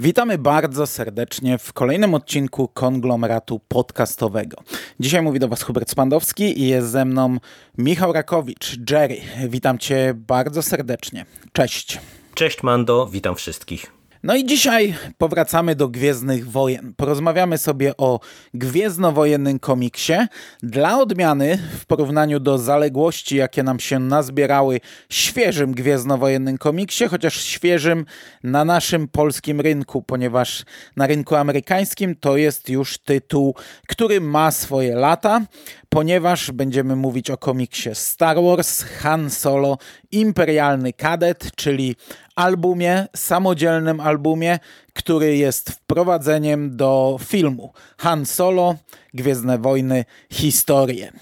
Witamy bardzo serdecznie w kolejnym odcinku konglomeratu podcastowego. Dzisiaj mówi do Was Hubert Spandowski i jest ze mną Michał Rakowicz, Jerry. Witam Cię bardzo serdecznie. Cześć. Cześć Mando, witam wszystkich. No i dzisiaj powracamy do Gwiezdnych Wojen. Porozmawiamy sobie o gwiezdnowojennym komiksie. Dla odmiany, w porównaniu do zaległości, jakie nam się nazbierały, świeżym gwiezdnowojennym komiksie, chociaż świeżym na naszym polskim rynku, ponieważ na rynku amerykańskim to jest już tytuł, który ma swoje lata ponieważ będziemy mówić o komiksie Star Wars Han Solo Imperialny Kadet, czyli albumie, samodzielnym albumie, który jest wprowadzeniem do filmu Han Solo Gwiezdne Wojny Historie.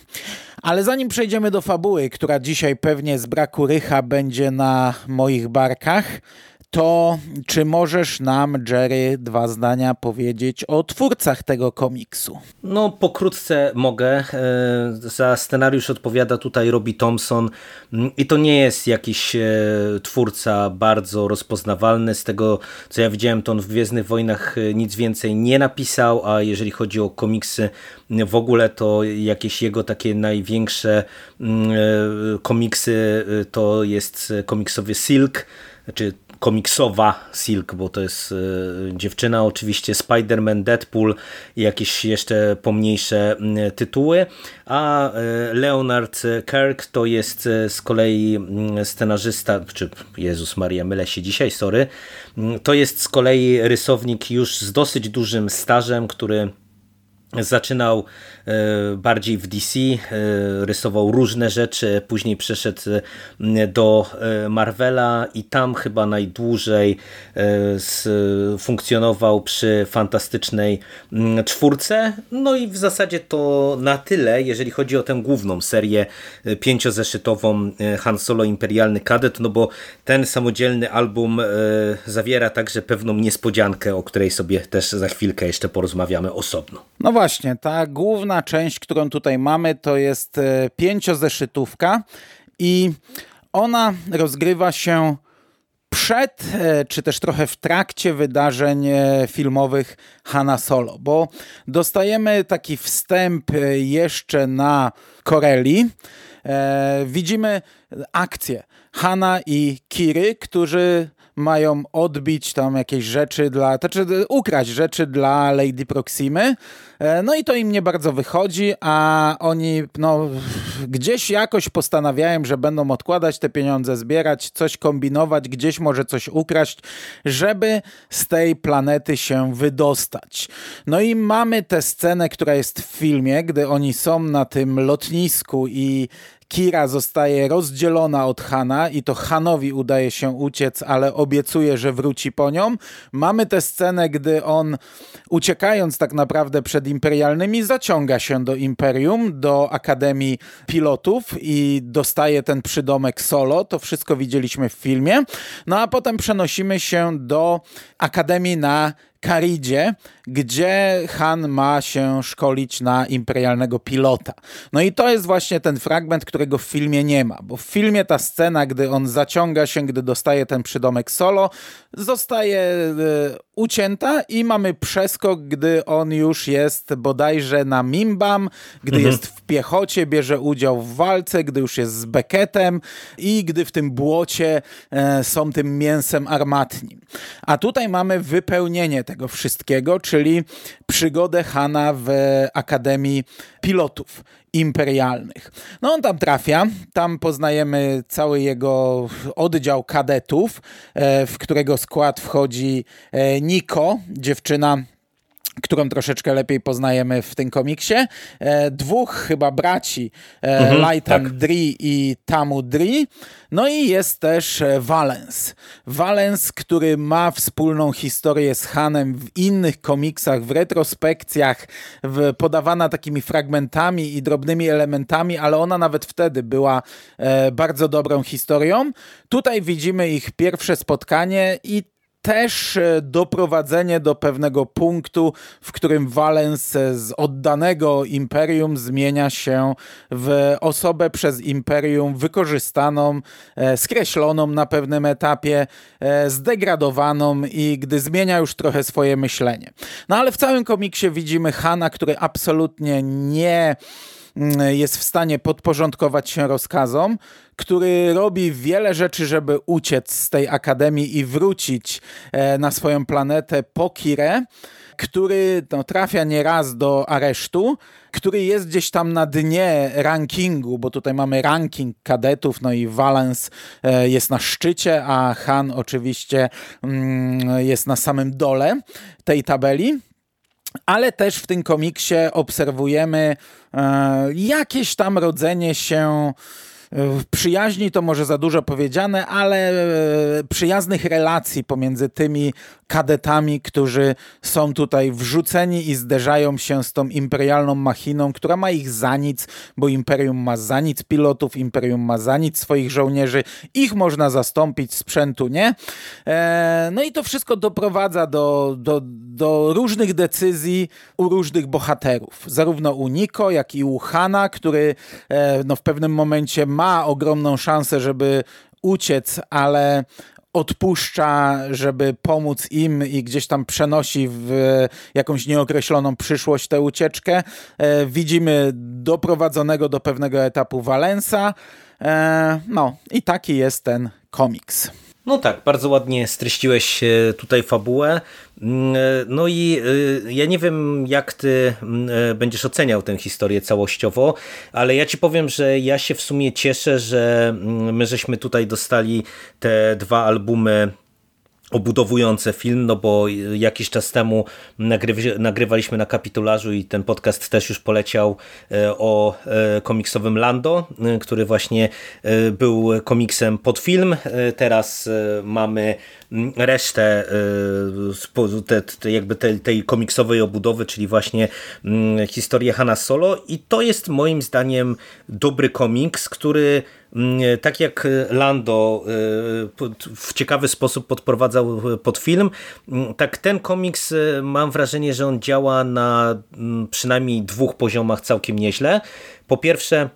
Ale zanim przejdziemy do fabuły, która dzisiaj pewnie z braku rycha będzie na moich barkach, to czy możesz nam, Jerry, dwa zdania powiedzieć o twórcach tego komiksu? No, pokrótce mogę. E, za scenariusz odpowiada tutaj Robbie Thompson i to nie jest jakiś e, twórca bardzo rozpoznawalny. Z tego, co ja widziałem, to on w Gwiezdnych Wojnach e, nic więcej nie napisał, a jeżeli chodzi o komiksy w ogóle, to jakieś jego takie największe mm, komiksy to jest komiksowy Silk, czy komiksowa Silk, bo to jest e, dziewczyna oczywiście, Spider-Man, Deadpool i jakieś jeszcze pomniejsze tytuły, a e, Leonard Kirk to jest z kolei scenarzysta, czy Jezus Maria, mylę się dzisiaj, sorry, to jest z kolei rysownik już z dosyć dużym stażem, który Zaczynał e, bardziej w DC, e, rysował różne rzeczy, później przeszedł e, do Marvela i tam chyba najdłużej funkcjonował przy fantastycznej mm, czwórce. No i w zasadzie to na tyle, jeżeli chodzi o tę główną serię pięciozeszytową Han Solo Imperialny Kadet, no bo ten samodzielny album zawiera także pewną niespodziankę, o której sobie też za chwilkę jeszcze porozmawiamy osobno. No właśnie, ta główna część, którą tutaj mamy, to jest e, pięciozeszytówka i ona rozgrywa się przed, e, czy też trochę w trakcie wydarzeń e, filmowych Hanna Solo, bo dostajemy taki wstęp jeszcze na Koreli. Widzimy akcję Hanna i Kiry, którzy mają odbić tam jakieś rzeczy dla, znaczy ukraść rzeczy dla Lady Proximy. E, no i to im nie bardzo wychodzi, a oni no, gdzieś jakoś postanawiają, że będą odkładać te pieniądze, zbierać, coś kombinować, gdzieś może coś ukraść, żeby z tej planety się wydostać. No i mamy tę scenę, która jest w filmie, gdy oni są na tym lotnisku i Kira zostaje rozdzielona od Hana i to Hanowi udaje się uciec, ale obiecuje, że wróci po nią. Mamy tę scenę, gdy on uciekając tak naprawdę przed imperialnymi zaciąga się do Imperium, do Akademii Pilotów i dostaje ten przydomek solo. To wszystko widzieliśmy w filmie. No a potem przenosimy się do Akademii na Karidzie, gdzie Han ma się szkolić na imperialnego pilota. No i to jest właśnie ten fragment, którego w filmie nie ma, bo w filmie ta scena, gdy on zaciąga się, gdy dostaje ten przydomek solo, zostaje e, ucięta i mamy przeskok, gdy on już jest bodajże na Mimbam, gdy mhm. jest w piechocie, bierze udział w walce, gdy już jest z Beketem i gdy w tym błocie e, są tym mięsem armatnim. A tutaj mamy wypełnienie tego wszystkiego, czyli przygodę Hana w Akademii Pilotów imperialnych. No on tam trafia, tam poznajemy cały jego oddział kadetów, e, w którego skład wchodzi e, Niko, dziewczyna którą troszeczkę lepiej poznajemy w tym komiksie. E, dwóch chyba braci, e, mhm, Lightan tak. Dri i Tamu Dri. No i jest też e, Valens. Valens, który ma wspólną historię z Hanem w innych komiksach, w retrospekcjach, w, podawana takimi fragmentami i drobnymi elementami, ale ona nawet wtedy była e, bardzo dobrą historią. Tutaj widzimy ich pierwsze spotkanie i też e, doprowadzenie do pewnego punktu, w którym Valens z oddanego imperium zmienia się w osobę przez imperium wykorzystaną, e, skreśloną na pewnym etapie, e, zdegradowaną i gdy zmienia już trochę swoje myślenie. No ale w całym komiksie widzimy Hana, który absolutnie nie jest w stanie podporządkować się rozkazom, który robi wiele rzeczy, żeby uciec z tej akademii i wrócić e, na swoją planetę po Kirę, który no, trafia nieraz do aresztu, który jest gdzieś tam na dnie rankingu, bo tutaj mamy ranking kadetów, no i Valens e, jest na szczycie, a Han oczywiście mm, jest na samym dole tej tabeli. Ale też w tym komiksie obserwujemy e, jakieś tam rodzenie się przyjaźni to może za dużo powiedziane, ale e, przyjaznych relacji pomiędzy tymi kadetami, którzy są tutaj wrzuceni i zderzają się z tą imperialną machiną, która ma ich za nic, bo imperium ma za nic pilotów, imperium ma za nic swoich żołnierzy, ich można zastąpić, sprzętu nie. E, no i to wszystko doprowadza do, do, do różnych decyzji u różnych bohaterów, zarówno u Niko, jak i u Hana, który e, no, w pewnym momencie ma ogromną szansę, żeby uciec, ale odpuszcza, żeby pomóc im i gdzieś tam przenosi w jakąś nieokreśloną przyszłość tę ucieczkę. E, widzimy doprowadzonego do pewnego etapu Valensa. E, no i taki jest ten komiks. No tak, bardzo ładnie streściłeś e, tutaj fabułę. Mm, e, no i e, ja nie wiem, jak ty mm, będziesz oceniał tę historię całościowo, ale ja ci powiem, że ja się w sumie cieszę, że mm, my żeśmy tutaj dostali te dwa albumy obudowujące film, no bo jakiś czas temu nagrywaliśmy na kapitularzu i ten podcast też już poleciał e, o e, komiksowym Lando, e, który właśnie był komiksem pod film. Teraz mamy resztę te, te, jakby tej, tej komiksowej obudowy, czyli właśnie historię Hanna Solo i to jest moim zdaniem dobry komiks, który Mm, tak jak Lando y, w ciekawy sposób podprowadzał pod film, mm, tak ten komiks y, mam wrażenie, że on działa na mm, przynajmniej dwóch poziomach całkiem nieźle. Po pierwsze,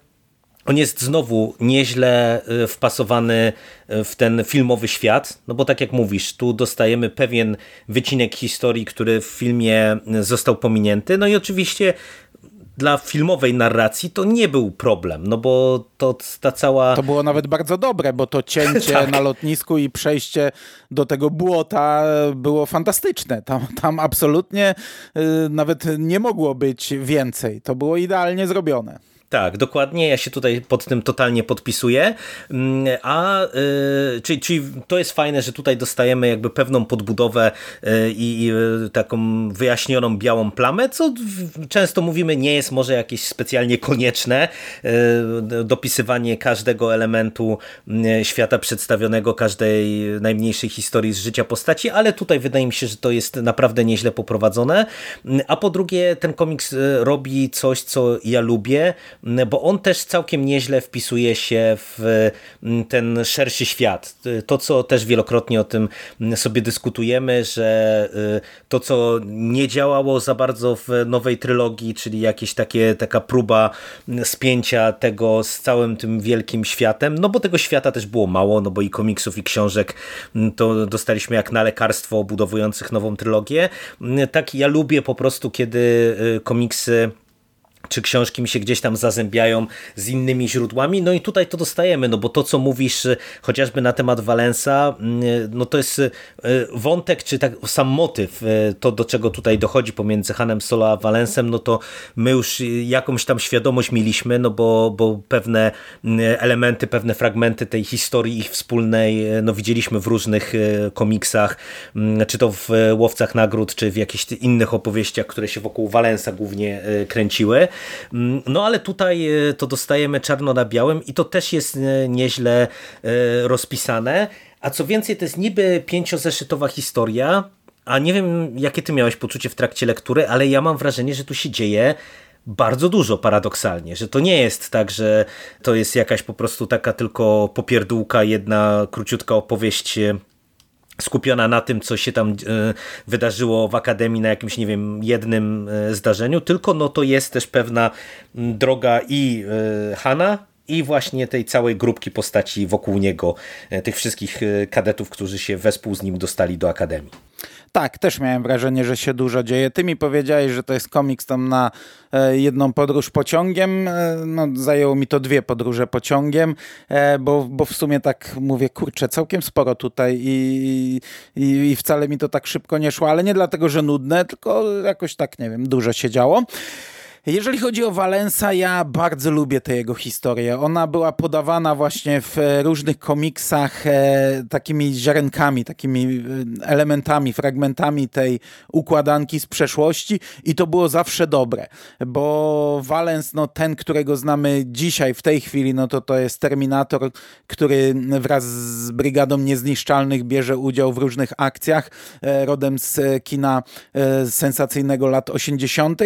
on jest znowu nieźle y, wpasowany w ten filmowy świat, no bo tak jak mówisz, tu dostajemy pewien wycinek historii, który w filmie został pominięty, no i oczywiście dla filmowej narracji to nie był problem, no bo to ta cała... To było nawet bardzo dobre, bo to cięcie tak. na lotnisku i przejście do tego błota było fantastyczne. Tam, tam absolutnie y, nawet nie mogło być więcej. To było idealnie zrobione. Tak, dokładnie. Ja się tutaj pod tym totalnie podpisuję. Mm, a czyli, czyli to jest fajne, że tutaj dostajemy jakby pewną podbudowę yy, i yy, taką wyjaśnioną białą plamę, co często mówimy nie jest może jakieś specjalnie konieczne. Y, dopisywanie każdego elementu y, świata przedstawionego, każdej najmniejszej historii z życia postaci, ale tutaj wydaje mi się, że to jest naprawdę nieźle poprowadzone. A po drugie, ten komiks y, robi coś, co ja lubię bo on też całkiem nieźle wpisuje się w mm, ten szerszy świat. To, co też wielokrotnie o tym sobie dyskutujemy, że y, to, co nie działało za bardzo w nowej trylogii, czyli jakieś takie, taka próba spięcia tego z całym tym wielkim światem, no bo tego świata też było mało, no bo i komiksów, i książek mm, to dostaliśmy jak na lekarstwo obudowujących nową trylogię. Mm, tak ja lubię po prostu, kiedy y, komiksy czy książki mi się gdzieś tam zazębiają z innymi źródłami. No i tutaj to dostajemy, no bo to, co mówisz y, chociażby na temat Valensa, y, no to jest y, wątek, czy tak sam motyw, to do czego tutaj dochodzi pomiędzy Hanem Solo a Valensem, no to my już jakąś tam świadomość mieliśmy, no bo, bo pewne elementy, pewne fragmenty tej historii ich wspólnej, no widzieliśmy w różnych komiksach, czy to w Łowcach Nagród, czy w jakichś innych opowieściach, które się wokół Valensa głównie kręciły. Mm, no ale tutaj e, to dostajemy czarno na białym i to też jest e, nieźle e, rozpisane. A co więcej, to jest niby pięciozeszytowa historia, a nie wiem, jakie ty miałeś poczucie w trakcie lektury, ale ja mam wrażenie, że tu się dzieje bardzo dużo paradoksalnie, że to nie jest tak, że to jest jakaś po prostu taka tylko popierdółka, jedna króciutka opowieść skupiona na tym, co się tam e, wydarzyło w Akademii na jakimś, nie wiem, jednym e, zdarzeniu, tylko no to jest też pewna droga i e, Hana, i właśnie tej całej grupki postaci wokół niego, tych wszystkich kadetów, którzy się wespół z nim dostali do Akademii. Tak, też miałem wrażenie, że się dużo dzieje. Ty mi powiedziałeś, że to jest komiks tam na e, jedną podróż pociągiem. E, no, zajęło mi to dwie podróże pociągiem, e, bo, bo w sumie tak mówię, kurczę, całkiem sporo tutaj i, i, i wcale mi to tak szybko nie szło, ale nie dlatego, że nudne, tylko jakoś tak, nie wiem, dużo się działo. Jeżeli chodzi o Valensa, ja bardzo lubię tę jego historię. Ona była podawana właśnie w e, różnych komiksach e, takimi ziarenkami, takimi e, elementami, fragmentami tej układanki z przeszłości i to było zawsze dobre, bo Valens, no ten, którego znamy dzisiaj, w tej chwili, no to to jest Terminator, który wraz z Brygadą Niezniszczalnych bierze udział w różnych akcjach, e, rodem z kina e, sensacyjnego lat 80.,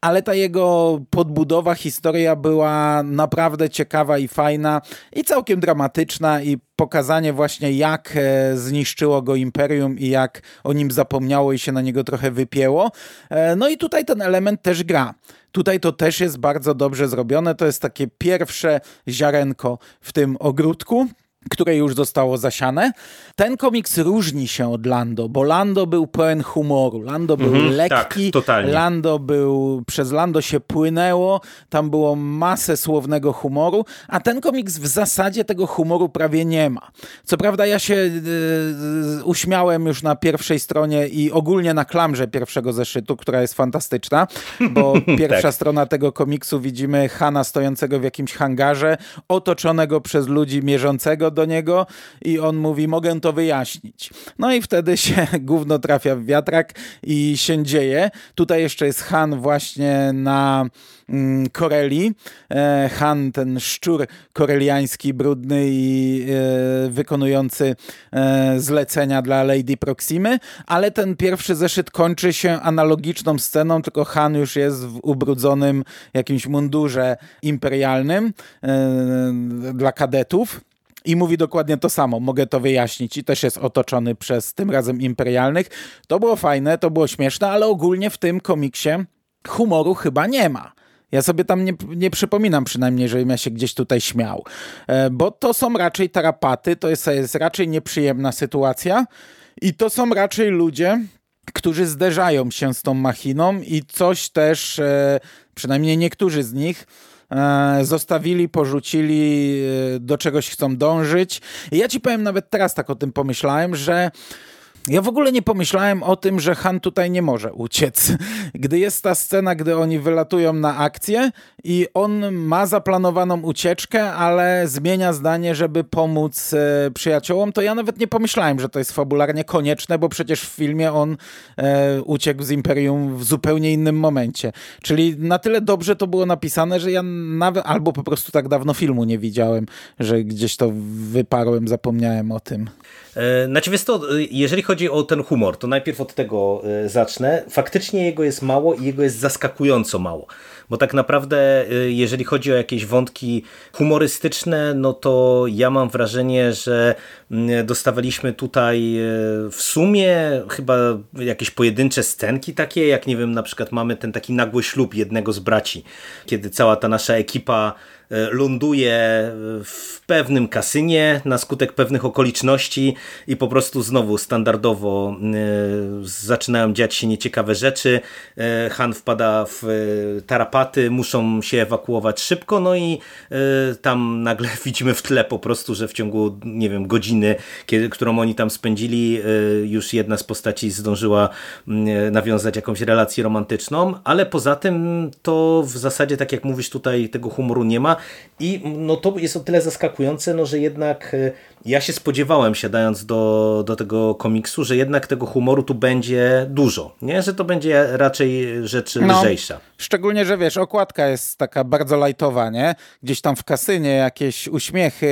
ale ta jego jego podbudowa, historia była naprawdę ciekawa i fajna i całkiem dramatyczna i pokazanie właśnie jak e, zniszczyło go Imperium i jak o nim zapomniało i się na niego trochę wypięło. E, no i tutaj ten element też gra. Tutaj to też jest bardzo dobrze zrobione. To jest takie pierwsze ziarenko w tym ogródku które już zostało zasiane. Ten komiks różni się od Lando, bo Lando był pełen humoru. Lando był mhm, lekki, tak, Lando był, przez Lando się płynęło, tam było masę słownego humoru, a ten komiks w zasadzie tego humoru prawie nie ma. Co prawda ja się yy, uśmiałem już na pierwszej stronie i ogólnie na klamrze pierwszego zeszytu, która jest fantastyczna, bo pierwsza tak. strona tego komiksu widzimy Hana stojącego w jakimś hangarze, otoczonego przez ludzi mierzącego do niego i on mówi, mogę to wyjaśnić. No i wtedy się gówno trafia w wiatrak i się dzieje. Tutaj jeszcze jest Han właśnie na mm, Koreli. E, Han, ten szczur koreliański, brudny i e, wykonujący e, zlecenia dla Lady Proximy, ale ten pierwszy zeszyt kończy się analogiczną sceną, tylko Han już jest w ubrudzonym jakimś mundurze imperialnym dla kadetów i mówi dokładnie to samo. Mogę to wyjaśnić i też jest otoczony przez tym razem imperialnych. To było fajne, to było śmieszne, ale ogólnie w tym komiksie humoru chyba nie ma. Ja sobie tam nie, nie przypominam przynajmniej, żebym ja się gdzieś tutaj śmiał. E, bo to są raczej tarapaty, to jest, jest raczej nieprzyjemna sytuacja i to są raczej ludzie, którzy zderzają się z tą machiną i coś też, e, przynajmniej niektórzy z nich, zostawili, porzucili, e, do czegoś chcą dążyć. I ja ci powiem, nawet teraz tak o tym pomyślałem, że ja w ogóle nie pomyślałem o tym, że Han tutaj nie może uciec. Gdy jest ta scena, gdy oni wylatują na akcję i on ma zaplanowaną ucieczkę, ale zmienia zdanie, żeby pomóc e, przyjaciołom, to ja nawet nie pomyślałem, że to jest fabularnie konieczne, bo przecież w filmie on e, uciekł z Imperium w zupełnie innym momencie. Czyli na tyle dobrze to było napisane, że ja nawet, albo po prostu tak dawno filmu nie widziałem, że gdzieś to wyparłem, zapomniałem o tym. E, znaczy wiesz to, jeżeli chodzi o ten humor, to najpierw od tego e, zacznę. Faktycznie jego jest mało i jego jest zaskakująco mało. Bo tak naprawdę, e, jeżeli chodzi o jakieś wątki humorystyczne, no to ja mam wrażenie, że mm, dostawaliśmy tutaj w sumie chyba jakieś pojedyncze scenki takie, jak nie wiem, na przykład mamy ten taki nagły ślub jednego z braci, kiedy cała ta nasza ekipa E, ląduje w pewnym kasynie na skutek pewnych okoliczności i po prostu znowu standardowo e, zaczynają dziać się nieciekawe rzeczy. E, Han wpada w tarapaty, muszą się ewakuować szybko, no i tam nagle widzimy w tle po prostu, że w ciągu, nie wiem, godziny, którą oni tam spędzili, już jedna z postaci zdążyła nawiązać jakąś relację romantyczną, ale poza tym to w zasadzie, tak jak mówisz tutaj, tego humoru nie ma. I no to jest o tyle zaskakujące, no, że jednak e, ja się spodziewałem, siadając do, do tego komiksu, że jednak tego humoru tu będzie dużo, nie? że to będzie raczej rzecz no, lżejsza. Szczególnie, że wiesz, okładka jest taka bardzo lajtowa, nie? Gdzieś tam w kasynie jakieś uśmiechy,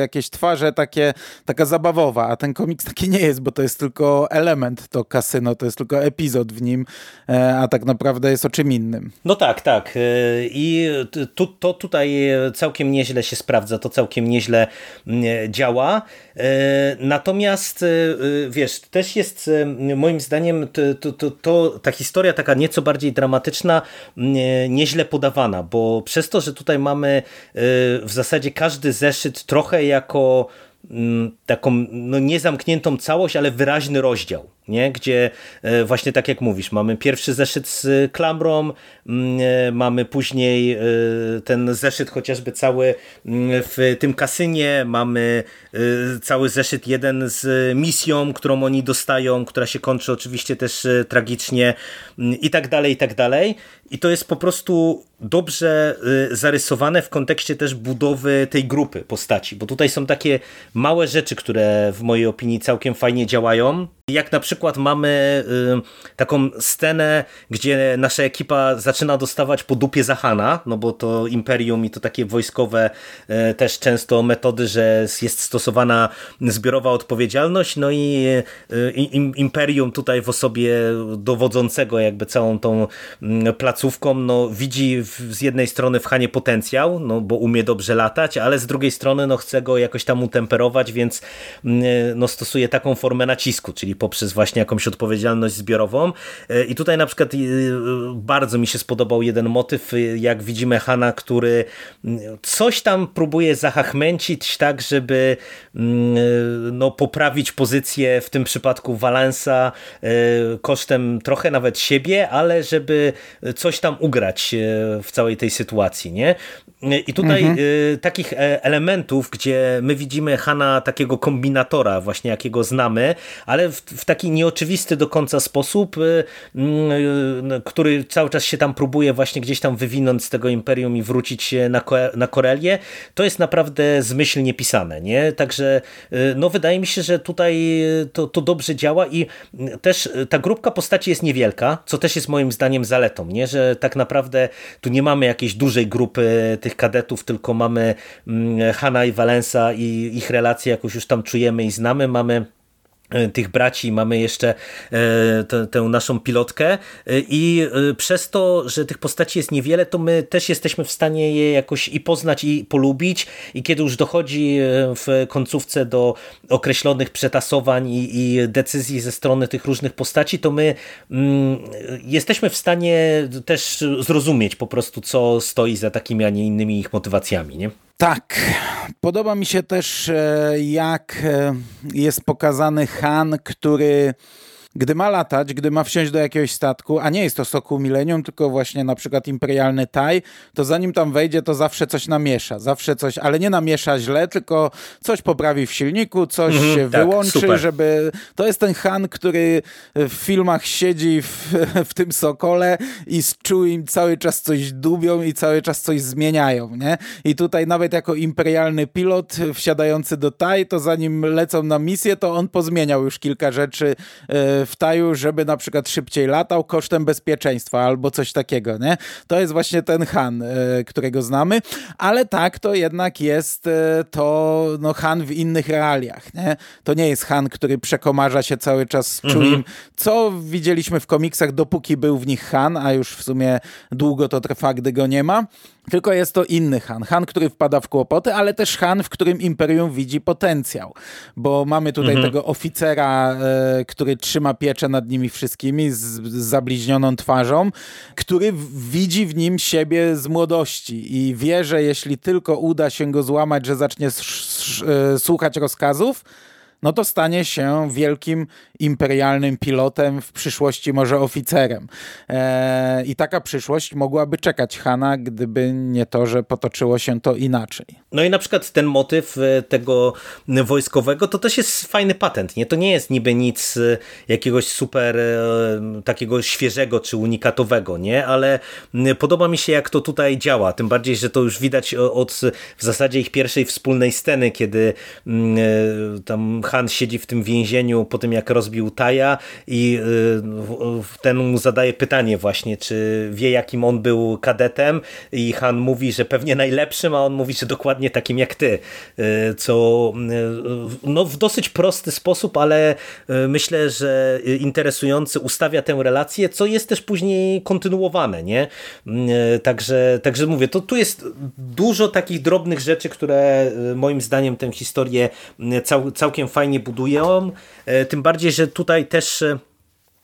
jakieś twarze takie, taka zabawowa, a ten komiks taki nie jest, bo to jest tylko element, to kasyno, to jest tylko epizod w nim, e, a tak naprawdę jest o czym innym. No tak, tak. E, I tu, to tutaj całkiem nieźle się sprawdza, to całkiem nieźle mm, działa. E, natomiast wiesz, też jest moim zdaniem to, to, to, ta historia taka nieco bardziej dramatyczna, nieźle podawana, bo przez to, że tutaj mamy w zasadzie każdy zeszyt trochę jako Mm, taką no, niezamkniętą całość, ale wyraźny rozdział, nie? gdzie e, właśnie tak jak mówisz, mamy pierwszy zeszyt z klamrą, mm, e, mamy później e, ten zeszyt chociażby cały mm, w tym kasynie, mamy cały zeszyt jeden z misją, którą oni dostają, która się kończy oczywiście też tragicznie i tak dalej, i tak dalej. I to jest po prostu dobrze y, zarysowane w kontekście też budowy tej grupy postaci, bo tutaj są takie małe rzeczy, które w mojej opinii całkiem fajnie działają. Jak na przykład mamy y, taką scenę, gdzie nasza ekipa zaczyna dostawać po dupie Zahana, no bo to imperium i to takie wojskowe y, też często metody, że jest stosowana zbiorowa odpowiedzialność, no i imperium tutaj w osobie dowodzącego jakby całą tą mm, placówką, no widzi z jednej strony w Hanie potencjał, no bo umie dobrze latać, ale z drugiej strony no chce go jakoś tam utemperować, więc mm, no stosuje taką formę nacisku, czyli poprzez właśnie jakąś odpowiedzialność zbiorową. E, I tutaj na przykład e, bardzo mi się spodobał jeden motyw, e, jak widzimy Hana, który mm, coś tam próbuje zahachmęcić tak, żeby mm, no, poprawić pozycję w tym przypadku Valensa kosztem trochę nawet siebie, ale żeby coś tam ugrać w całej tej sytuacji, nie? I tutaj mhm. Y, takich e, elementów, gdzie my widzimy Hana takiego kombinatora, właśnie jakiego znamy, ale w, w taki nieoczywisty do końca sposób, y, mm, y, który cały czas się tam próbuje właśnie gdzieś tam wywinąć z tego imperium i wrócić na, na Korelię, to jest naprawdę zmyślnie pisane, nie? Także no wydaje mi się, że tutaj to, to dobrze działa i też ta grupka postaci jest niewielka, co też jest moim zdaniem zaletą, nie? Że tak naprawdę tu nie mamy jakiejś dużej grupy tych kadetów, tylko mamy mm, Hanna i Valensa i ich relacje jakoś już tam czujemy i znamy. Mamy tych braci, mamy jeszcze e, tę, naszą pilotkę e, i przez to, że tych postaci jest niewiele, to my też jesteśmy w stanie je jakoś i poznać i polubić i kiedy już dochodzi w końcówce do określonych przetasowań i, i decyzji ze strony tych różnych postaci, to my mm, jesteśmy w stanie też zrozumieć po prostu, co stoi za takimi, a nie innymi ich motywacjami, nie? Tak. Podoba mi się też, e, jak e, jest pokazany Han, który gdy ma latać, gdy ma wsiąść do jakiegoś statku, a nie jest to Soku Millennium, tylko właśnie na przykład imperialny taj, to zanim tam wejdzie, to zawsze coś namiesza. Zawsze coś, ale nie namiesza źle, tylko coś poprawi w silniku, coś mm, się tak, wyłączy, super. żeby... To jest ten Han, który w filmach siedzi w, w tym Sokole i z im cały czas coś dubią i cały czas coś zmieniają, nie? I tutaj nawet jako imperialny pilot wsiadający do taj, to zanim lecą na misję, to on pozmieniał już kilka rzeczy e, w taju, żeby na przykład szybciej latał kosztem bezpieczeństwa albo coś takiego, nie? To jest właśnie ten Han, e, którego znamy, ale tak, to jednak jest e, to no, Han w innych realiach, nie? To nie jest Han, który przekomarza się cały czas z Chewim, mhm. co widzieliśmy w komiksach, dopóki był w nich Han, a już w sumie długo to trwa, gdy go nie ma. Tylko jest to inny Han. Han, który wpada w kłopoty, ale też Han, w którym Imperium widzi potencjał. Bo mamy tutaj mhm. tego oficera, e, który trzyma pieczę nad nimi wszystkimi z, z zabliźnioną twarzą, który widzi w nim siebie z młodości i wie, że jeśli tylko uda się go złamać, że zacznie e, słuchać rozkazów, no to stanie się wielkim imperialnym pilotem, w przyszłości może oficerem. E, I taka przyszłość mogłaby czekać Hana, gdyby nie to, że potoczyło się to inaczej. No i na przykład ten motyw e, tego wojskowego to też jest fajny patent. Nie? To nie jest niby nic e, jakiegoś super takiego świeżego czy unikatowego, nie? ale podoba mi się jak to tutaj działa. Tym bardziej, że to już widać od w zasadzie ich pierwszej wspólnej sceny, kiedy tam Han siedzi w tym więzieniu po tym jak rozbił Taja i ten mu zadaje pytanie właśnie, czy wie jakim on był kadetem i Han mówi, że pewnie najlepszym, a on mówi, że dokładnie takim jak ty, co no, w dosyć prosty sposób, ale myślę, że interesujący ustawia tę relację, co jest też później kontynuowane, nie? Także, także mówię, to tu jest dużo takich drobnych rzeczy, które moim zdaniem tę historię cał, całkiem fajnie budują, e, tym bardziej, że tutaj też e,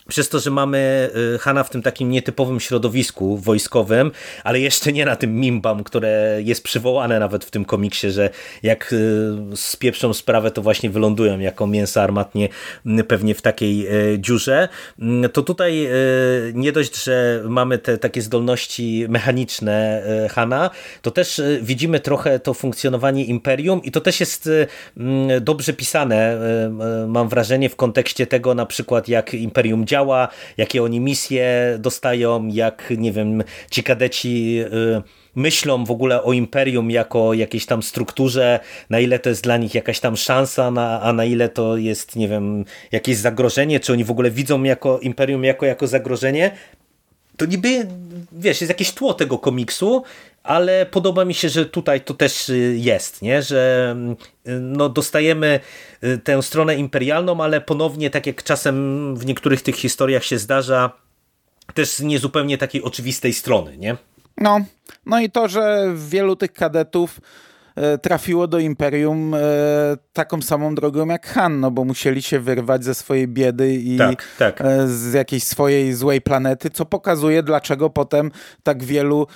przez to, że mamy y, Hana w tym takim nietypowym środowisku wojskowym, ale jeszcze nie na tym Mimbam, które jest przywołane nawet w tym komiksie, że jak y, spieprzą sprawę, to właśnie wylądują jako mięso armatnie pewnie w takiej y, dziurze, to tutaj nie dość, że mamy te takie zdolności mechaniczne Hana, to też widzimy trochę to funkcjonowanie Imperium i to też jest mm, dobrze pisane, mam wrażenie, w kontekście tego na przykład jak Imperium działa, działa, jakie oni misje dostają, jak, nie wiem, ci kadeci y, myślą w ogóle o imperium jako jakiejś tam strukturze, na ile to jest dla nich jakaś tam szansa, na, a na ile to jest, nie wiem, jakieś zagrożenie, czy oni w ogóle widzą jako imperium jako, jako zagrożenie. To niby, wiesz, jest jakieś tło tego komiksu, ale podoba mi się, że tutaj to też y, jest, nie? że mm, no, dostajemy y, tę stronę imperialną, ale ponownie, tak jak czasem w niektórych tych historiach się zdarza, też z niezupełnie takiej oczywistej strony, nie? No, no i to, że wielu tych kadetów trafiło do Imperium e, taką samą drogą jak Han, no bo musieli się wyrwać ze swojej biedy i tak, tak. E, z jakiejś swojej złej planety, co pokazuje, dlaczego potem tak wielu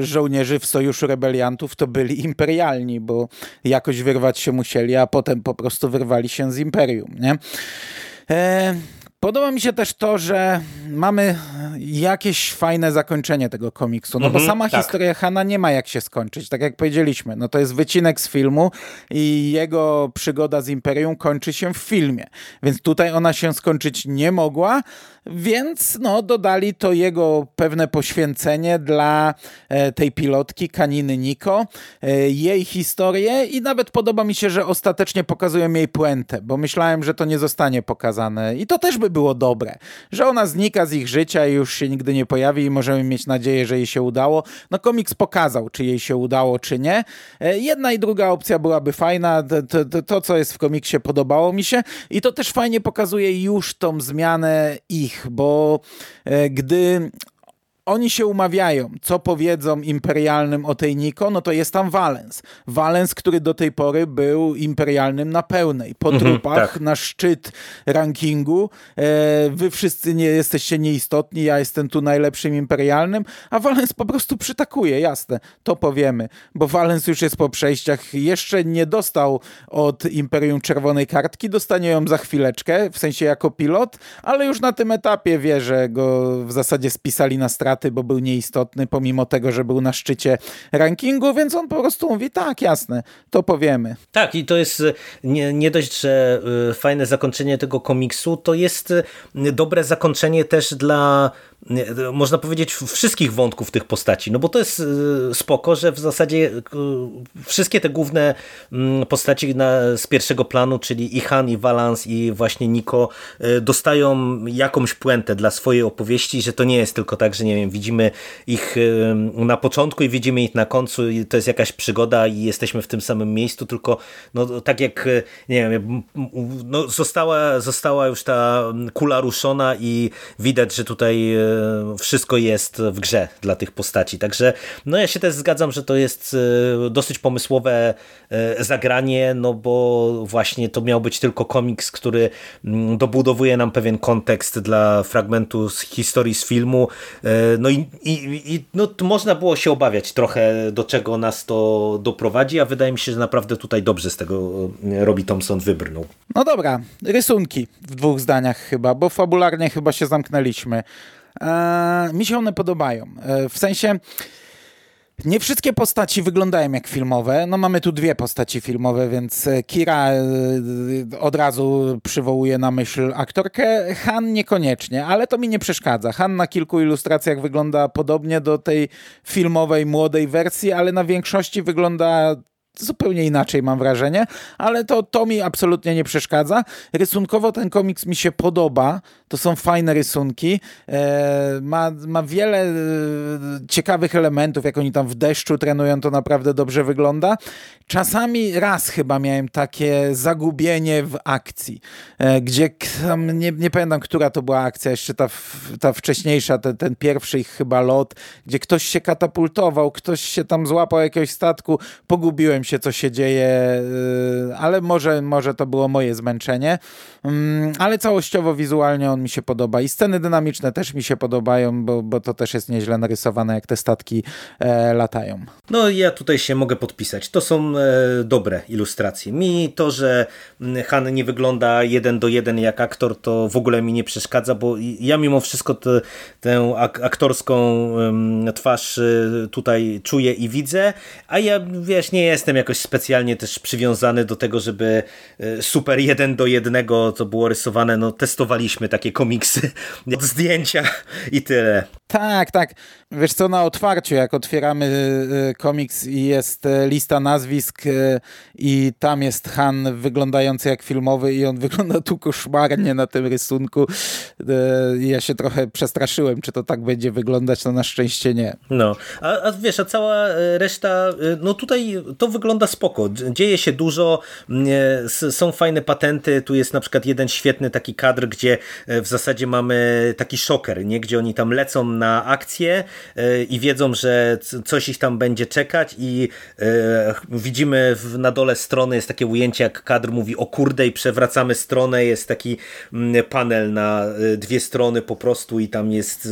żołnierzy w Sojuszu Rebeliantów to byli imperialni, bo jakoś wyrwać się musieli, a potem po prostu wyrwali się z Imperium, nie? Podoba mi się też to, że mamy jakieś fajne zakończenie tego komiksu, no bo mhm, sama tak. historia Hanna nie ma jak się skończyć, tak jak powiedzieliśmy, no to jest wycinek z filmu i jego przygoda z Imperium kończy się w filmie, więc tutaj ona się skończyć nie mogła, więc no, dodali to jego pewne poświęcenie dla e, tej pilotki, Kaniny Niko, e, jej historię i nawet podoba mi się, że ostatecznie pokazują jej puentę, bo myślałem, że to nie zostanie pokazane. I to też by było dobre, że ona znika z ich życia i już się nigdy nie pojawi i możemy mieć nadzieję, że jej się udało. No komiks pokazał, czy jej się udało, czy nie. E, jedna i druga opcja byłaby fajna, to, to, to co jest w komiksie podobało mi się i to też fajnie pokazuje już tą zmianę ich bo e, gdy oni się umawiają, co powiedzą imperialnym o tej Niko, no to jest tam Valens. Valens, który do tej pory był imperialnym na pełnej. Po mhm, trupach, tak. na szczyt rankingu. E, wy wszyscy nie jesteście nieistotni, ja jestem tu najlepszym imperialnym, a Valens po prostu przytakuje, jasne, to powiemy. Bo Valens już jest po przejściach, jeszcze nie dostał od Imperium Czerwonej Kartki, dostanie ją za chwileczkę, w sensie jako pilot, ale już na tym etapie wie, że go w zasadzie spisali na stratę straty, bo był nieistotny, pomimo tego, że był na szczycie rankingu, więc on po prostu mówi, tak, jasne, to powiemy. Tak, i to jest nie, nie dość, że y, fajne zakończenie tego komiksu, to jest y, dobre zakończenie też dla można powiedzieć, wszystkich wątków tych postaci, no bo to jest y, spoko, że w zasadzie y, wszystkie te główne mm, postaci na, z pierwszego planu, czyli i Han, i Valance, i właśnie Niko, y, dostają jakąś puentę dla swojej opowieści, że to nie jest tylko tak, że nie wiem, widzimy ich na początku i widzimy ich na końcu i to jest jakaś przygoda i jesteśmy w tym samym miejscu, tylko no, tak jak, nie wiem, no, została, została już ta kula ruszona i widać, że tutaj wszystko jest w grze dla tych postaci. Także no ja się też zgadzam, że to jest e, dosyć pomysłowe e, zagranie, no bo właśnie to miał być tylko komiks, który mm, dobudowuje nam pewien kontekst dla fragmentu z historii z filmu. No i, i, i no, można było się obawiać trochę, do czego nas to doprowadzi, a wydaje mi się, że naprawdę tutaj dobrze z tego Robi Thompson wybrnął. No dobra, rysunki w dwóch zdaniach chyba, bo fabularnie chyba się zamknęliśmy. E, mi się one podobają. E, w sensie nie wszystkie postaci wyglądają jak filmowe. No mamy tu dwie postaci filmowe, więc e, Kira od razu przywołuje na myśl aktorkę, Han niekoniecznie, ale to mi nie przeszkadza. Han na kilku ilustracjach wygląda podobnie do tej filmowej, młodej wersji, ale na większości wygląda zupełnie inaczej mam wrażenie, ale to, to mi absolutnie nie przeszkadza. Rysunkowo ten komiks mi się podoba, to są fajne rysunki, e, ma, ma wiele e, ciekawych elementów, jak oni tam w deszczu trenują, to naprawdę dobrze wygląda. Czasami raz chyba miałem takie zagubienie w akcji, e, gdzie tam, nie, nie pamiętam, która to była akcja, jeszcze ta, ta wcześniejsza, ten, ten pierwszy ich chyba lot, gdzie ktoś się katapultował, ktoś się tam złapał jakiegoś statku, pogubiłem się, co się dzieje, ale może, może to było moje zmęczenie. Mm, ale całościowo, wizualnie on mi się podoba i sceny dynamiczne też mi się podobają, bo, bo to też jest nieźle narysowane, jak te statki e, latają. No ja tutaj się mogę podpisać. To są e, dobre ilustracje. Mi to, że Han nie wygląda jeden do jeden jak aktor, to w ogóle mi nie przeszkadza, bo ja mimo wszystko te, tę aktorską twarz y, tutaj czuję i widzę, a ja wiesz, nie jestem jakoś specjalnie też przywiązany do tego, żeby y, super jeden do jednego to było rysowane, no testowaliśmy takie komiksy od zdjęcia i tyle. Tak, tak. Wiesz co, na otwarciu, jak otwieramy y, komiks i jest y, lista nazwisk y, i tam jest Han wyglądający jak filmowy i on wygląda tu koszmarnie na tym rysunku. Ja się trochę przestraszyłem, czy to tak będzie wyglądać, no na szczęście nie. No, a, a wiesz, a cała reszta, no tutaj to wygląda spoko. Dzieje się dużo, są fajne patenty, tu jest na przykład jeden świetny taki kadr, gdzie w zasadzie mamy taki szoker, nie? gdzie oni tam lecą na akcję e, i wiedzą, że coś ich tam będzie czekać i e, widzimy na dole strony jest takie ujęcie, jak kadr mówi o kurde i przewracamy stronę, jest taki mm, panel na e, dwie strony po prostu i tam jest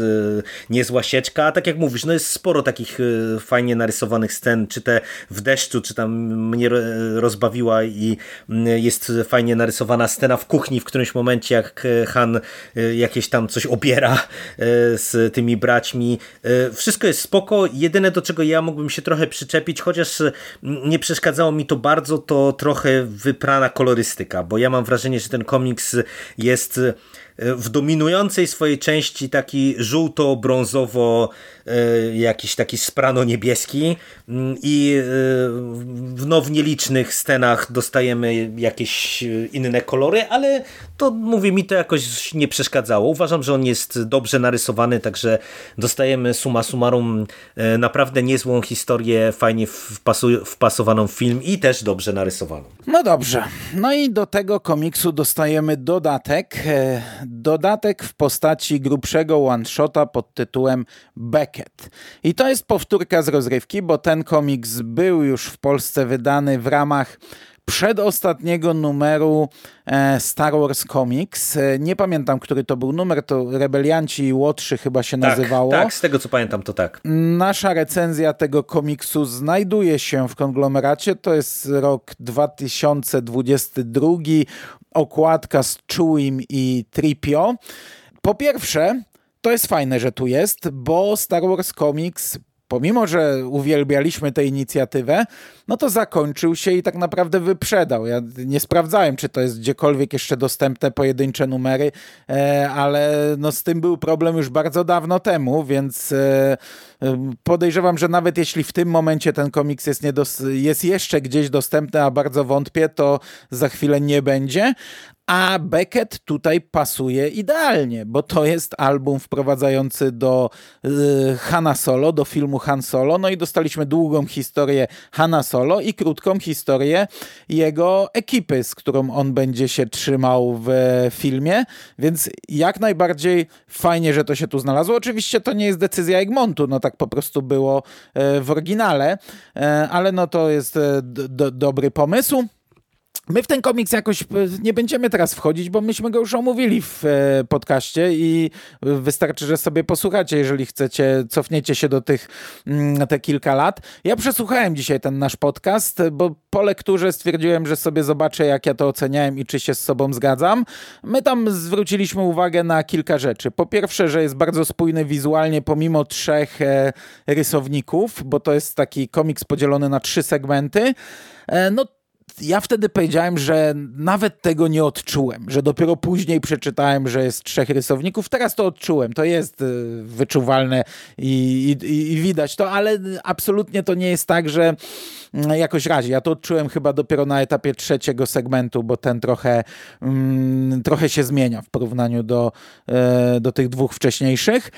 niezła sieczka, a tak jak mówisz, no jest sporo takich fajnie narysowanych scen, czy te w deszczu, czy tam mnie rozbawiła i mm, jest fajnie narysowana scena w kuchni w którymś momencie, jak Han jakieś tam coś obiera z tymi braćmi. E, wszystko jest spoko. Jedyne do czego ja mógłbym się trochę przyczepić, chociaż nie przeszkadzało mi to bardzo, to trochę wyprana kolorystyka, bo ja mam wrażenie, że ten komiks jest w dominującej swojej części taki żółto-brązowo e, jakiś taki sprano-niebieski mm, i e, no, w nielicznych scenach dostajemy jakieś inne kolory, ale to mówię mi to jakoś nie przeszkadzało. Uważam, że on jest dobrze narysowany, także dostajemy suma summarum e, naprawdę niezłą historię, fajnie wpasowaną w film i też dobrze narysowaną. No dobrze. No i do tego komiksu dostajemy dodatek dodatek w postaci grubszego one-shota pod tytułem Beckett. I to jest powtórka z rozrywki, bo ten komiks był już w Polsce wydany w ramach przedostatniego numeru e, Star Wars Comics. E, nie pamiętam, który to był numer, to Rebelianci i Łotrzy chyba się tak, nazywało. Tak, z tego co pamiętam, to tak. Nasza recenzja tego komiksu znajduje się w konglomeracie. To jest rok 2022 okładka z Chewim i Tripio. Po pierwsze, to jest fajne, że tu jest, bo Star Wars Comics pomimo, że uwielbialiśmy tę inicjatywę, no to zakończył się i tak naprawdę wyprzedał. Ja nie sprawdzałem, czy to jest gdziekolwiek jeszcze dostępne pojedyncze numery, e, ale no z tym był problem już bardzo dawno temu, więc e, podejrzewam, że nawet jeśli w tym momencie ten komiks jest, jest jeszcze gdzieś dostępny, a bardzo wątpię, to za chwilę nie będzie, a Beckett tutaj pasuje idealnie, bo to jest album wprowadzający do y, Hanna Solo, do filmu Han Solo. No i dostaliśmy długą historię Hanna Solo i krótką historię jego ekipy, z którą on będzie się trzymał w filmie. Więc jak najbardziej fajnie, że to się tu znalazło. Oczywiście to nie jest decyzja Egmontu, no tak po prostu było y, w oryginale, y, ale no to jest dobry pomysł. My w ten komiks jakoś e, nie będziemy teraz wchodzić, bo myśmy go już omówili w e, podcaście i wystarczy, że sobie posłuchacie, jeżeli chcecie, cofniecie się do tych mm, te kilka lat. Ja przesłuchałem dzisiaj ten nasz podcast, bo po lekturze stwierdziłem, że sobie zobaczę, jak ja to oceniałem i czy się z sobą zgadzam. My tam zwróciliśmy uwagę na kilka rzeczy. Po pierwsze, że jest bardzo spójny wizualnie, pomimo trzech e, rysowników, bo to jest taki komiks podzielony na trzy segmenty. No ja wtedy powiedziałem, że nawet tego nie odczułem, że dopiero później przeczytałem, że jest trzech rysowników. Teraz to odczułem, to jest y, wyczuwalne i, i, i widać to, ale absolutnie to nie jest tak, że mm, jakoś razi. Ja to odczułem chyba dopiero na etapie trzeciego segmentu, bo ten trochę, mm, trochę się zmienia w porównaniu do, e, do tych dwóch wcześniejszych.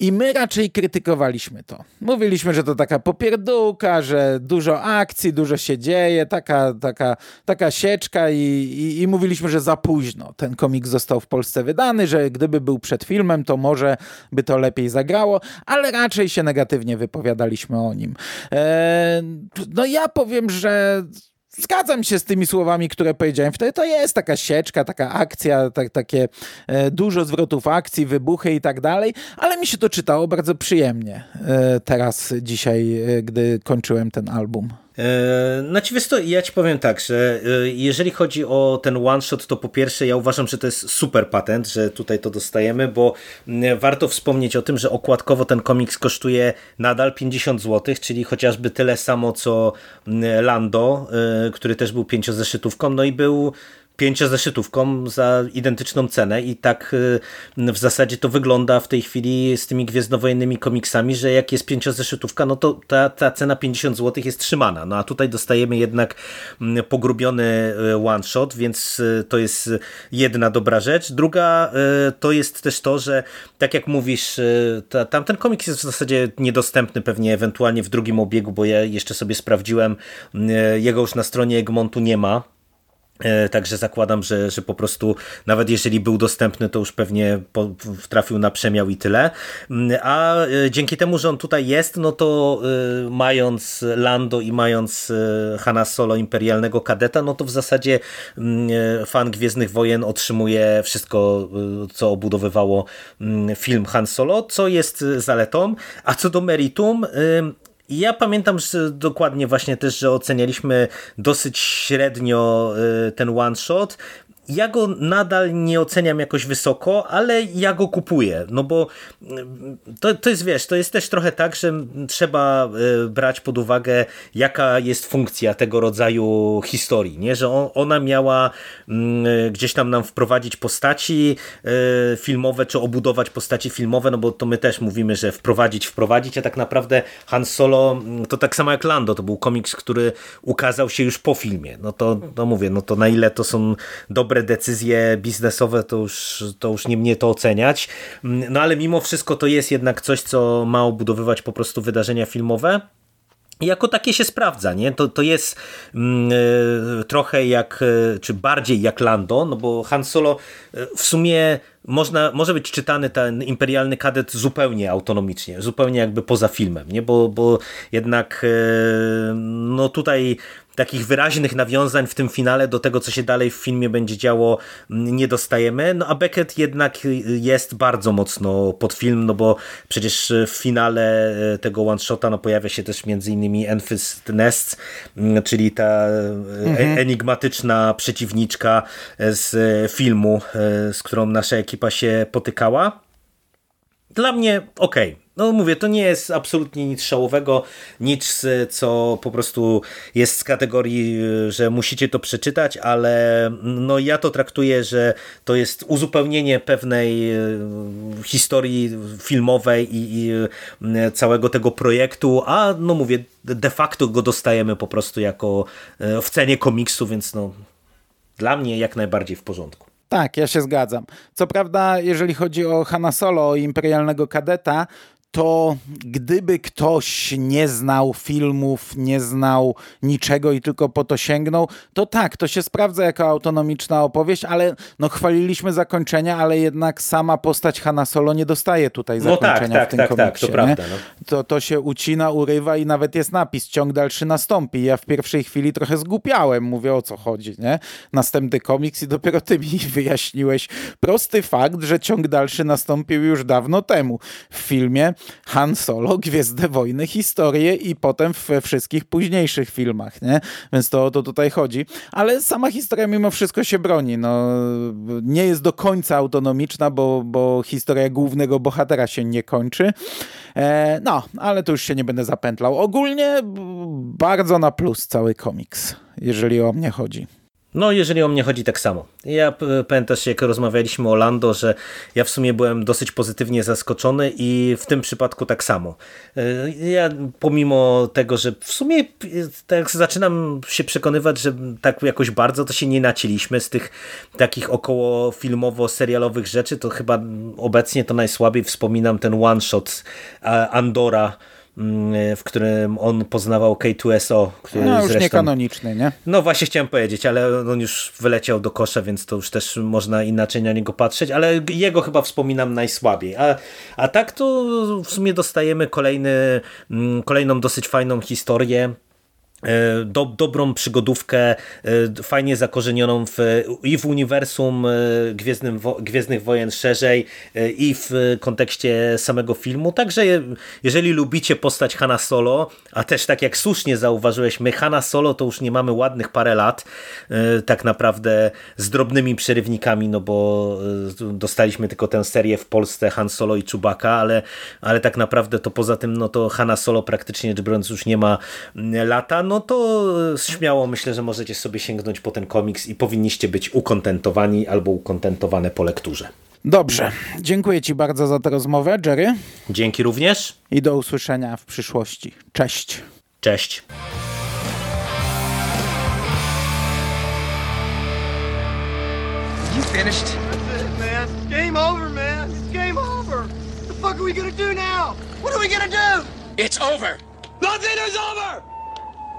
I my raczej krytykowaliśmy to. Mówiliśmy, że to taka popierdółka, że dużo akcji, dużo się dzieje, taka, taka, taka sieczka i, i, i mówiliśmy, że za późno ten komiks został w Polsce wydany, że gdyby był przed filmem, to może by to lepiej zagrało, ale raczej się negatywnie wypowiadaliśmy o nim. E, no ja powiem, że Zgadzam się z tymi słowami, które powiedziałem wtedy. To jest taka sieczka, taka akcja, tak, takie e, dużo zwrotów akcji, wybuchy i tak dalej, ale mi się to czytało bardzo przyjemnie e, teraz, dzisiaj, e, gdy kończyłem ten album. E, znaczy wiesz to, ja ci powiem tak, że e, jeżeli chodzi o ten one shot, to po pierwsze ja uważam, że to jest super patent, że tutaj to dostajemy, bo warto wspomnieć o tym, że okładkowo ten komiks kosztuje nadal 50 zł, czyli chociażby tyle samo co Lando, e, który też był pięciozeszytówką, no i był pięciozeszytówką za identyczną cenę i tak y, w zasadzie to wygląda w tej chwili z tymi gwiezdnowojennymi komiksami, że jak jest pięciozeszytówka, no to ta, ta cena 50 zł jest trzymana. No a tutaj dostajemy jednak mm, pogrubiony y, one shot, więc y, to jest jedna dobra rzecz. Druga to jest też to, że tak jak mówisz, ta, tamten komiks jest w zasadzie niedostępny pewnie ewentualnie w drugim obiegu, bo ja jeszcze sobie sprawdziłem, jego już na stronie Egmontu nie ma także zakładam, że, że po prostu nawet jeżeli był dostępny, to już pewnie trafił na przemiał i tyle. Mm, a e, dzięki temu, że on tutaj jest, no to e, mając Lando i mając Hanna Solo imperialnego kadeta, no to w zasadzie mm, fan Gwiezdnych Wojen otrzymuje wszystko, co obudowywało mm, film Han Solo, co jest zaletą. A co do meritum, ja pamiętam że dokładnie właśnie też, że ocenialiśmy dosyć średnio y, ten one shot ja go nadal nie oceniam jakoś wysoko, ale ja go kupuję, no bo mm, to, to jest, wiesz, to jest też trochę tak, że trzeba e, brać pod uwagę, jaka jest funkcja tego rodzaju historii, nie? że on, ona miała mm, gdzieś tam nam wprowadzić postaci e, filmowe, czy obudować postaci filmowe, no bo to my też mówimy, że wprowadzić, wprowadzić, a tak naprawdę Han Solo mm, to tak samo jak Lando, to był komiks, który ukazał się już po filmie, no to no mówię, no to na ile to są dobre decyzje biznesowe, to już, to już nie mnie to oceniać. No ale mimo wszystko to jest jednak coś, co ma obudowywać po prostu wydarzenia filmowe. Jako takie się sprawdza, nie? To, to jest mm, e, trochę jak, e, czy bardziej jak Lando, no bo Han Solo e, w sumie można, może być czytany ten imperialny kadet zupełnie autonomicznie, zupełnie jakby poza filmem, nie? Bo, bo jednak no tutaj takich wyraźnych nawiązań w tym finale do tego, co się dalej w filmie będzie działo, mm, nie dostajemy. No a Beckett jednak jest bardzo mocno pod film, no bo przecież w finale e, tego one-shota no pojawia się też między innymi Enfys Nest, mm, czyli ta e, mhm. enigmatyczna przeciwniczka z filmu, e, z którą nasza ekipa się potykała. Dla mnie okej. Okay. No mówię, to nie jest absolutnie nic szałowego, nic co po prostu jest z kategorii, że musicie to przeczytać, ale no ja to traktuję, że to jest uzupełnienie pewnej e, historii filmowej i, i e, całego tego projektu, a no mówię, de facto go dostajemy po prostu jako e, w cenie komiksu, więc no dla mnie jak najbardziej w porządku. Tak, ja się zgadzam. Co prawda, jeżeli chodzi o Hanna Solo Imperialnego Kadeta, to gdyby ktoś nie znał filmów, nie znał niczego i tylko po to sięgnął, to tak, to się sprawdza jako autonomiczna opowieść, ale no chwaliliśmy zakończenia, ale jednak sama postać Hanna Solo nie dostaje tutaj no tak, zakończenia tak, tak, w tym tak, komiksie. Tak, to, prawda, no. to, to się ucina, urywa i nawet jest napis, ciąg dalszy nastąpi. Ja w pierwszej chwili trochę zgłupiałem, mówię o co chodzi, nie? Następny komiks i dopiero ty mi wyjaśniłeś prosty fakt, że ciąg dalszy nastąpił już dawno temu w filmie Han Solo, Gwiezdne Wojny, historię i potem we wszystkich późniejszych filmach, nie? Więc to o to tutaj chodzi. Ale sama historia mimo wszystko się broni. No, nie jest do końca autonomiczna, bo, bo historia głównego bohatera się nie kończy. E, no, ale to już się nie będę zapętlał. Ogólnie bardzo na plus cały komiks, jeżeli o mnie chodzi. No, jeżeli o mnie chodzi, tak samo. Ja pamiętasz, jak rozmawialiśmy o Lando, że ja w sumie byłem dosyć pozytywnie zaskoczony i w tym przypadku tak samo. E, ja pomimo tego, że w sumie tak zaczynam się przekonywać, że tak jakoś bardzo to się nie naciliśmy z tych takich około filmowo-serialowych rzeczy, to chyba obecnie to najsłabiej wspominam ten one-shot Andora, w którym on poznawał K2SO. Który no już zresztą, niekanoniczny, nie? No właśnie chciałem powiedzieć, ale on już wyleciał do kosza, więc to już też można inaczej na niego patrzeć, ale jego chyba wspominam najsłabiej. A, a tak to w sumie dostajemy kolejny, mm, kolejną dosyć fajną historię E, do, dobrą przygodówkę, e, fajnie zakorzenioną w, i w uniwersum e, Gwiezdnym, Gwiezdnych Wojen szerzej i w kontekście samego filmu. Także jeżeli lubicie postać Hanna Solo, a też tak jak słusznie zauważyłeś, my Hanna Solo to już nie mamy ładnych parę lat, tak naprawdę z drobnymi przerywnikami, no bo dostaliśmy tylko tę serię w Polsce Han Solo i Chewbacca, ale, ale tak naprawdę to poza tym, no to Hanna Solo praktycznie biorąc już nie ma lata, no to śmiało myślę, że możecie sobie sięgnąć po ten komiks i powinniście być ukontentowani albo ukontentowane po lekturze. Dobrze, dziękuję Ci bardzo za tę rozmowę, Jerry. Dzięki również. I do usłyszenia w przyszłości. Cześć. Cześć. You finished? That's it, man. Game over, man. It's game over. What the fuck are we gonna do now? What are we gonna do? It's over. Nothing is over!